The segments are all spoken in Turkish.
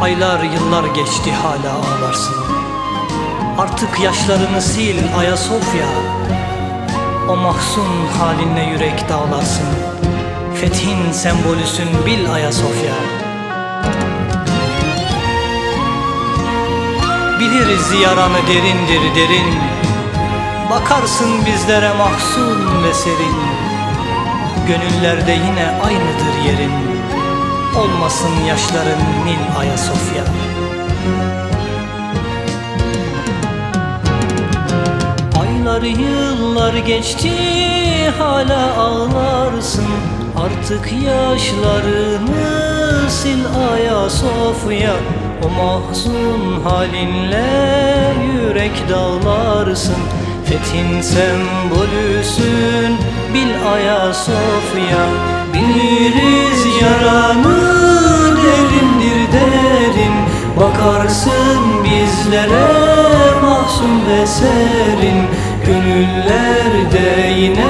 Aylar yıllar geçti hala ağlarsın. Artık yaşlarını sil Ayasofya. O mahzun halinle yürek dağlarsın. Fethin sembolüsün bil Ayasofya. Biliriz yaranı derindir derin. Bakarsın bizlere mahzun ve serin. Gönüllerde yine aynıdır yerin Olmasın yaşların Nil Ayasofya. Aylar yıllar geçti hala ağlarsın. Artık yaşlarını sil Ayasofya. O mahzun halinle yürek dağlarsın. Fethin sembolüsün bil Ayasofya. Biliriz yaranı mahzun ve serin Gönüllerde yine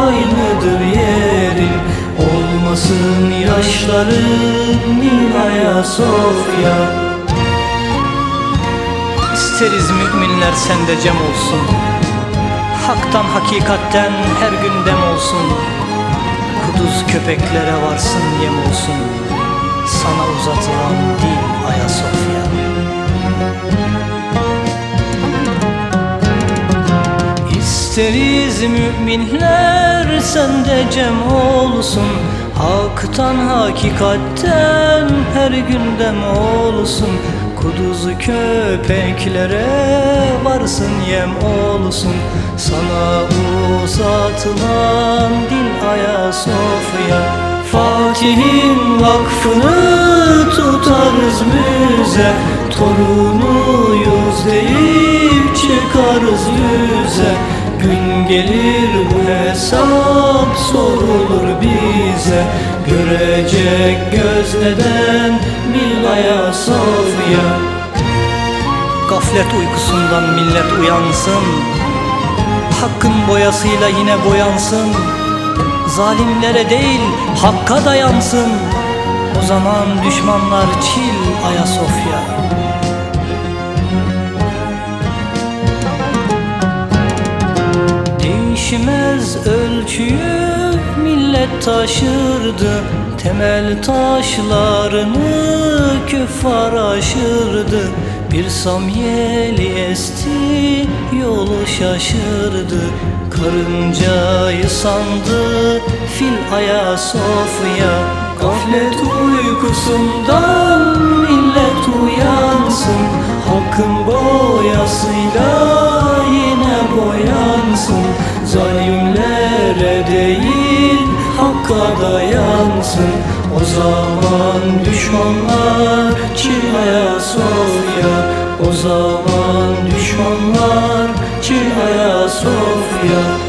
aynıdır yerin. Olmasın yaşların Nil Ayasofya İsteriz müminler sende cem olsun. Haktan hakikatten her gün dem olsun. Kuduz köpeklere varsın yem olsun. Sana uzatılan dil Ayasofya İsteriz müminler sende cem olsun. Haktan hakikatten her gündem olsun. Kuduzu köpeklere varsın yem olsun. Sana uzatılan dil Ayasofya. Fatih'in vakfını tutarız müze. Torunuyuz deyip çıkarız yüze Gün gelir bu hesap sorulur bize. Görecek göz neden bil Ayasofya Gaflet uykusundan millet uyansın. Hakkın boyasıyla yine boyansın. Zalimlere değil hakka dayansın. O zaman düşmanlar çil Ayasofya Değişmez ölçüyü millet taşırdı. Temel taşlarını küffar aşırdı. Bir samyeli esti yolu şaşırdı. Karıncayı sandı fil Ayasofya. Gaflet uykusundan boyansın Zalimlere değil hakka dayansın O zaman düşmanlar çil Ayasofya O zaman düşmanlar çil Ayasofya